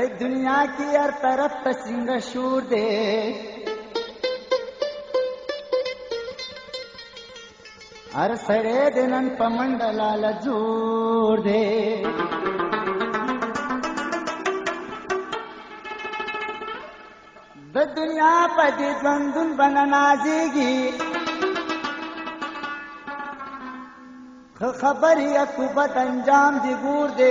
भाई दुनिया की हर तरफ़ सिंह शूर दे। हर सरे दिन पमंडला जूर दे। दुनिया पति द्वंदुन बनना जीगी खबर ही अकूबत अंजाम दिगूर दे।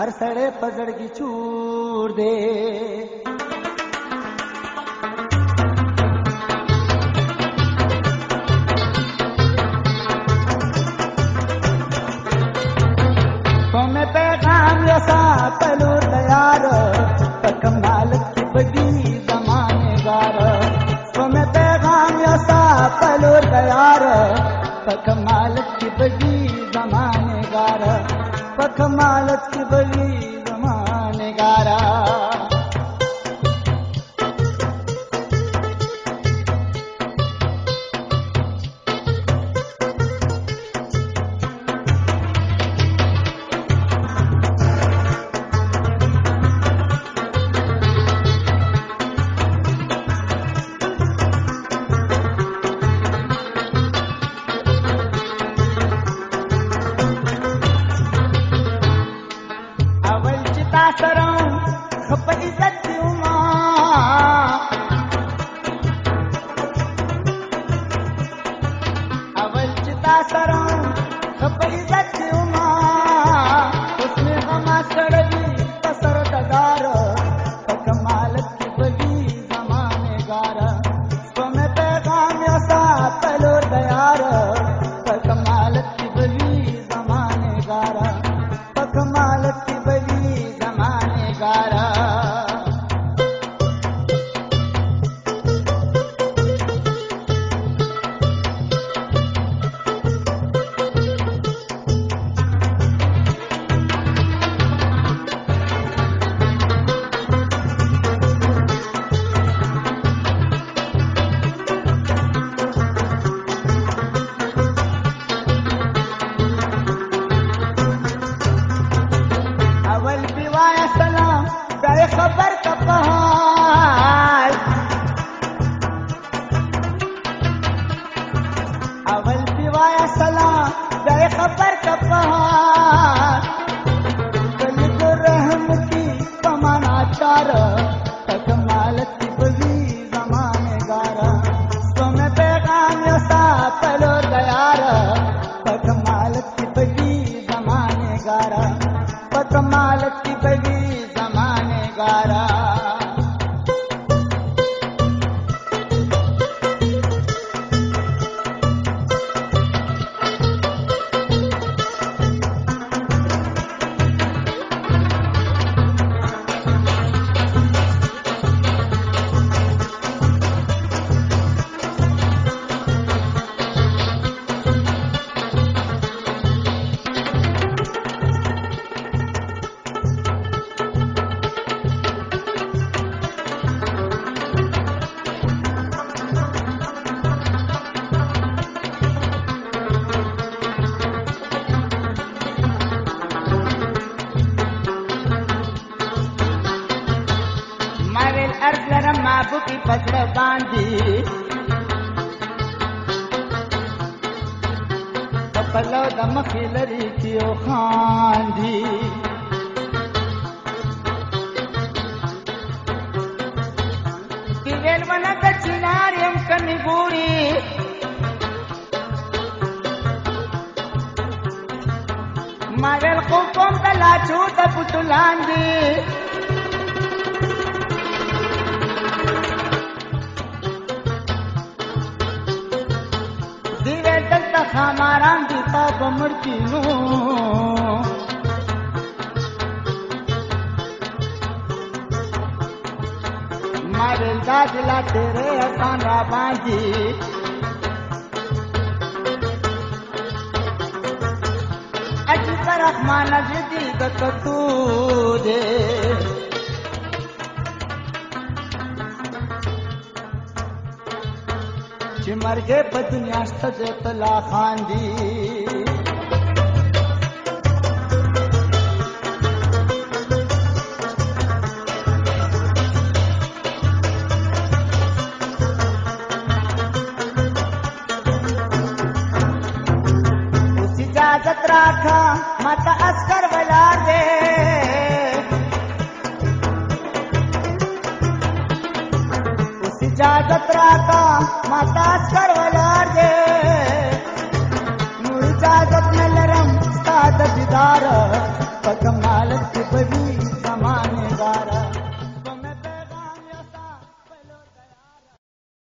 अरसड़े पजड़ की चूर दे। ಸರಾ காலத்தி பகி की पकड़ बांधी। पलो दम खिलरी थियो खांधी। वेल मन दक्षिणारियम कनी बूरी मावेल को कोम तला छूत पुतुलांदी ta bamurti nu Mabel da dila tere akanra bandi अॼु पर मान जी तूं चिमर गे दुनिया सजे तला खांदी इजाज़त राखा माता अस्कर बला दे। उस इजाज़त राखा माता अस्कर बला